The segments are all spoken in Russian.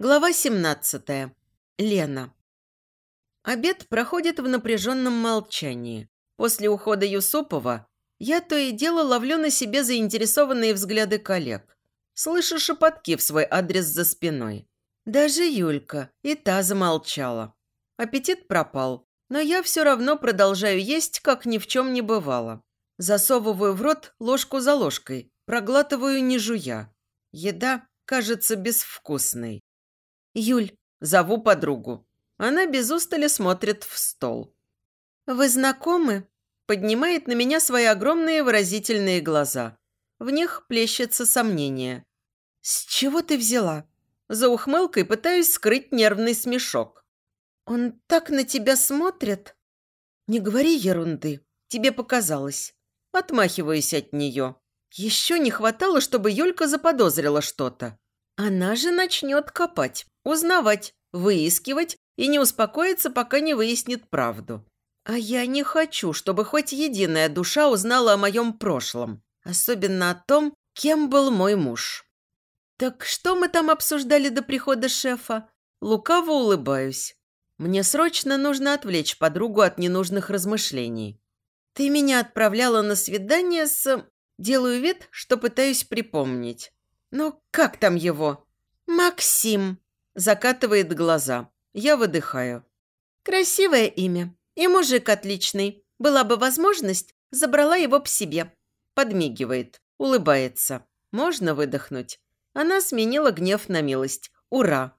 Глава 17. Лена. Обед проходит в напряженном молчании. После ухода Юсупова я то и дело ловлю на себе заинтересованные взгляды коллег. Слышу шепотки в свой адрес за спиной. Даже Юлька, и та замолчала. Аппетит пропал, но я все равно продолжаю есть, как ни в чем не бывало. Засовываю в рот ложку за ложкой, проглатываю не жуя. Еда кажется безвкусной. «Юль», зову подругу. Она без устали смотрит в стол. «Вы знакомы?» Поднимает на меня свои огромные выразительные глаза. В них плещется сомнение. «С чего ты взяла?» За ухмылкой пытаюсь скрыть нервный смешок. «Он так на тебя смотрит?» «Не говори ерунды. Тебе показалось». Отмахиваюсь от нее. Еще не хватало, чтобы Юлька заподозрила что-то. Она же начнет копать узнавать, выискивать и не успокоиться, пока не выяснит правду. А я не хочу, чтобы хоть единая душа узнала о моем прошлом, особенно о том, кем был мой муж. Так что мы там обсуждали до прихода шефа? Лукаво улыбаюсь. Мне срочно нужно отвлечь подругу от ненужных размышлений. Ты меня отправляла на свидание с... Делаю вид, что пытаюсь припомнить. Ну, как там его? Максим. Закатывает глаза. Я выдыхаю. Красивое имя. И мужик отличный. Была бы возможность, забрала его к себе. Подмигивает. Улыбается. Можно выдохнуть. Она сменила гнев на милость. Ура!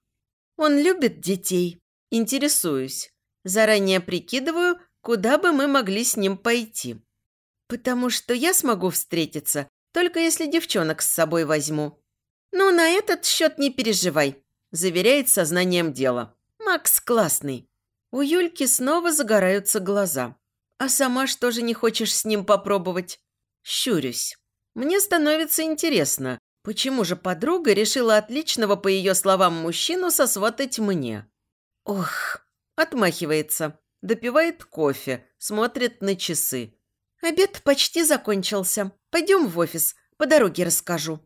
Он любит детей. Интересуюсь. Заранее прикидываю, куда бы мы могли с ним пойти. Потому что я смогу встретиться, только если девчонок с собой возьму. Ну, на этот счет не переживай заверяет сознанием дела. «Макс классный». У Юльки снова загораются глаза. «А сама что же не хочешь с ним попробовать?» Щурюсь. Мне становится интересно, почему же подруга решила отличного, по ее словам, мужчину сосватать мне? Ох, отмахивается, допивает кофе, смотрит на часы. Обед почти закончился. Пойдем в офис, по дороге расскажу.